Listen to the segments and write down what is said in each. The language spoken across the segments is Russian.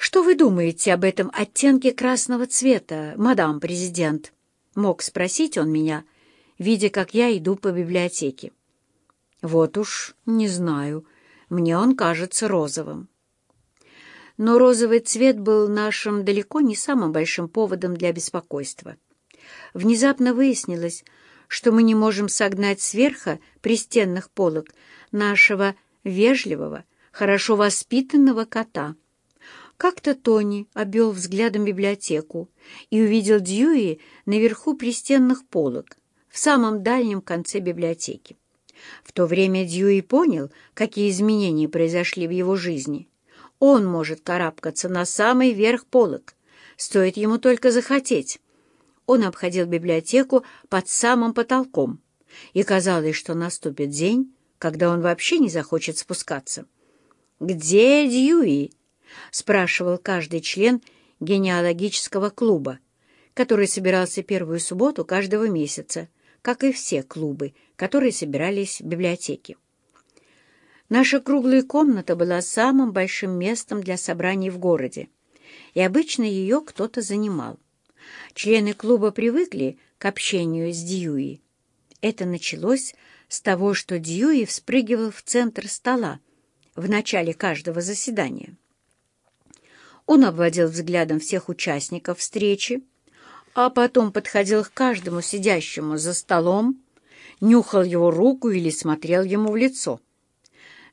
«Что вы думаете об этом оттенке красного цвета, мадам президент?» — мог спросить он меня, видя, как я иду по библиотеке. «Вот уж не знаю. Мне он кажется розовым». Но розовый цвет был нашим далеко не самым большим поводом для беспокойства. Внезапно выяснилось, что мы не можем согнать сверху пристенных полок нашего вежливого, хорошо воспитанного кота — как-то Тони обвел взглядом библиотеку и увидел Дьюи наверху пристенных полок, в самом дальнем конце библиотеки. В то время Дьюи понял, какие изменения произошли в его жизни. Он может карабкаться на самый верх полок, стоит ему только захотеть. Он обходил библиотеку под самым потолком, и казалось, что наступит день, когда он вообще не захочет спускаться. «Где Дьюи?» — спрашивал каждый член генеалогического клуба, который собирался первую субботу каждого месяца, как и все клубы, которые собирались в библиотеке. Наша круглая комната была самым большим местом для собраний в городе, и обычно ее кто-то занимал. Члены клуба привыкли к общению с Дьюи. Это началось с того, что Дьюи вспрыгивал в центр стола в начале каждого заседания. Он обводил взглядом всех участников встречи, а потом подходил к каждому сидящему за столом, нюхал его руку или смотрел ему в лицо.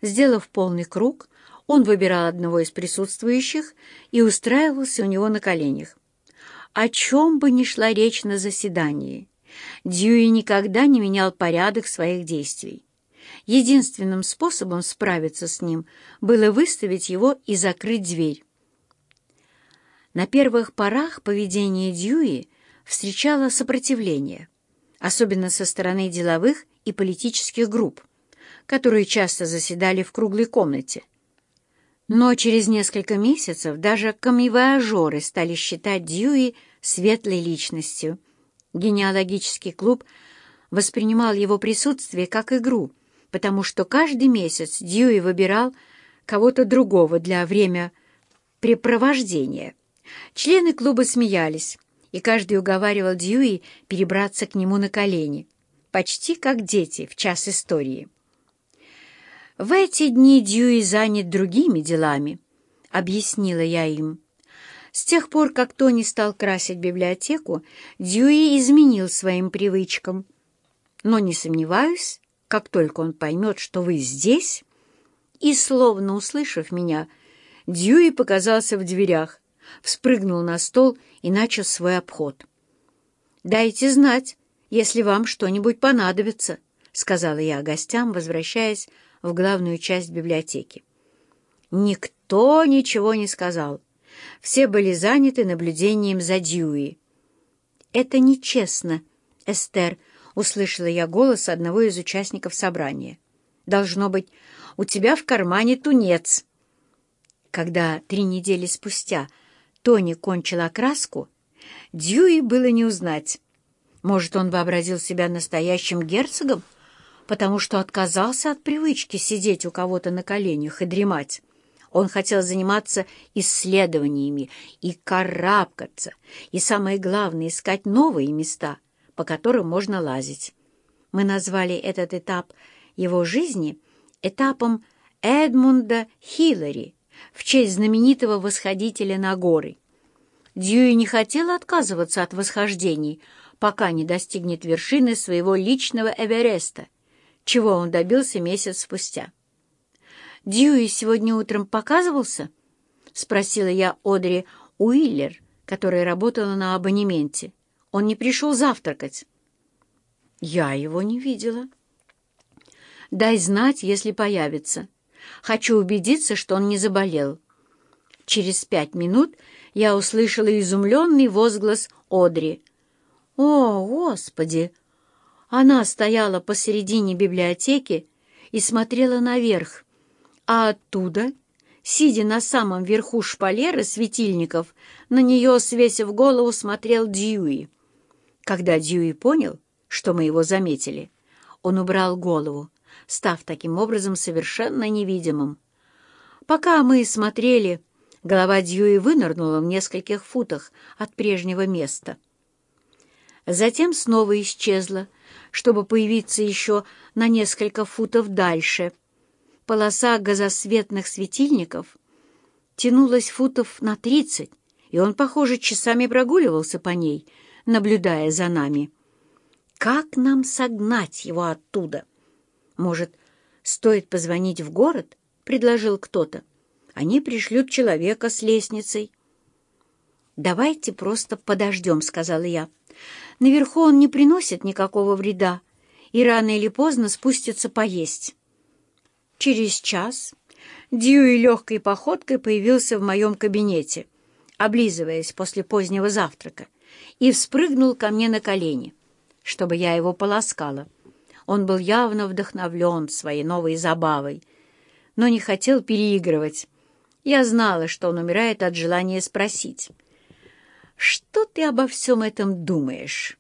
Сделав полный круг, он выбирал одного из присутствующих и устраивался у него на коленях. О чем бы ни шла речь на заседании, Дьюи никогда не менял порядок своих действий. Единственным способом справиться с ним было выставить его и закрыть дверь. На первых порах поведение Дьюи встречало сопротивление, особенно со стороны деловых и политических групп, которые часто заседали в круглой комнате. Но через несколько месяцев даже камевояжеры стали считать Дьюи светлой личностью. Генеалогический клуб воспринимал его присутствие как игру, потому что каждый месяц Дьюи выбирал кого-то другого для времяпрепровождения. Члены клуба смеялись, и каждый уговаривал Дьюи перебраться к нему на колени, почти как дети в час истории. «В эти дни Дьюи занят другими делами», — объяснила я им. С тех пор, как Тони стал красить библиотеку, Дьюи изменил своим привычкам. Но не сомневаюсь, как только он поймет, что вы здесь, и, словно услышав меня, Дьюи показался в дверях, вспрыгнул на стол и начал свой обход. «Дайте знать, если вам что-нибудь понадобится», — сказала я гостям, возвращаясь в главную часть библиотеки. Никто ничего не сказал. Все были заняты наблюдением за Дьюи. «Это нечестно, Эстер», — услышала я голос одного из участников собрания. «Должно быть, у тебя в кармане тунец». Когда три недели спустя Тони кончил окраску, Дьюи было не узнать. Может, он вообразил себя настоящим герцогом, потому что отказался от привычки сидеть у кого-то на коленях и дремать. Он хотел заниматься исследованиями и карабкаться, и, самое главное, искать новые места, по которым можно лазить. Мы назвали этот этап его жизни этапом Эдмунда Хиллари, в честь знаменитого восходителя на горы. Дьюи не хотел отказываться от восхождений, пока не достигнет вершины своего личного Эвереста, чего он добился месяц спустя. «Дьюи сегодня утром показывался?» — спросила я Одри Уиллер, которая работала на абонементе. «Он не пришел завтракать». «Я его не видела». «Дай знать, если появится», Хочу убедиться, что он не заболел. Через пять минут я услышала изумленный возглас Одри. «О, Господи!» Она стояла посередине библиотеки и смотрела наверх, а оттуда, сидя на самом верху шпалеры светильников, на нее, свесив голову, смотрел Дьюи. Когда Дьюи понял, что мы его заметили, он убрал голову став таким образом совершенно невидимым. Пока мы смотрели, Голова Дьюи вынырнула в нескольких футах от прежнего места. Затем снова исчезла, чтобы появиться еще на несколько футов дальше. Полоса газосветных светильников тянулась футов на тридцать, и он, похоже, часами прогуливался по ней, наблюдая за нами. Как нам согнать его оттуда? Может, стоит позвонить в город? — предложил кто-то. Они пришлют человека с лестницей. «Давайте просто подождем», — сказала я. «Наверху он не приносит никакого вреда, и рано или поздно спустится поесть». Через час Дьюи легкой походкой появился в моем кабинете, облизываясь после позднего завтрака, и вспрыгнул ко мне на колени, чтобы я его полоскала. Он был явно вдохновлен своей новой забавой, но не хотел переигрывать. Я знала, что он умирает от желания спросить. «Что ты обо всем этом думаешь?»